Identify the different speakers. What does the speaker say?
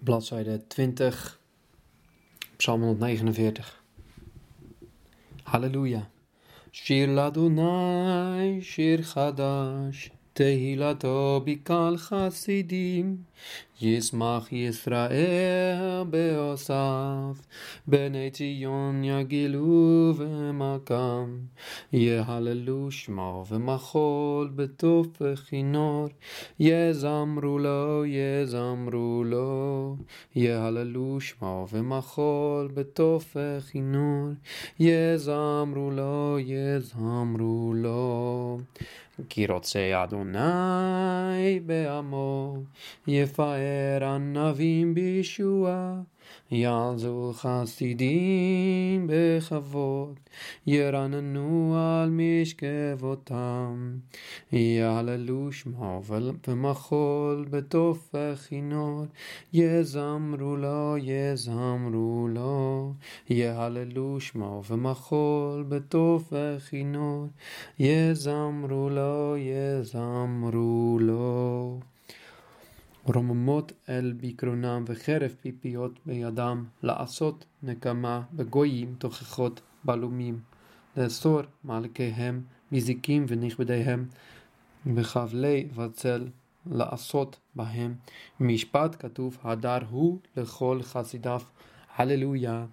Speaker 1: bladzijde 20, Psalm 149. Halleluja. Shir ladonai, shir chadash, תהילתו בקהל חסידים, ישמח ישראל בעושיו, בני ציון יגילו ומקם, יהללו שמו ומחול בתופך כינור, יזמרו לו, יזמרו לו, יהללו שמו ומחול בתופך כינור, יזמרו לו, יזמרו לו. כי רוצה אדוני בעמו, יפאר ענבים בישועה. יעזו חסידים בכבוד, ירננו על משכבותם. יעללו שמו ומחול בתופך כינור, יזמרו לו, יזמרו לו. יהללו שמו ומחול בתופך כינור, יזמרו לו, יזמרו לו. רוממות אל בקרונם וחרב פיפיות בידם, לעשות נקמה בגויים תוכחות בלומים, לאסור מלכיהם מזיקים ונכבדיהם, בחבלי בצל לעשות בהם. משפט כתוב, הדר הוא לכל חסידיו. הללויה.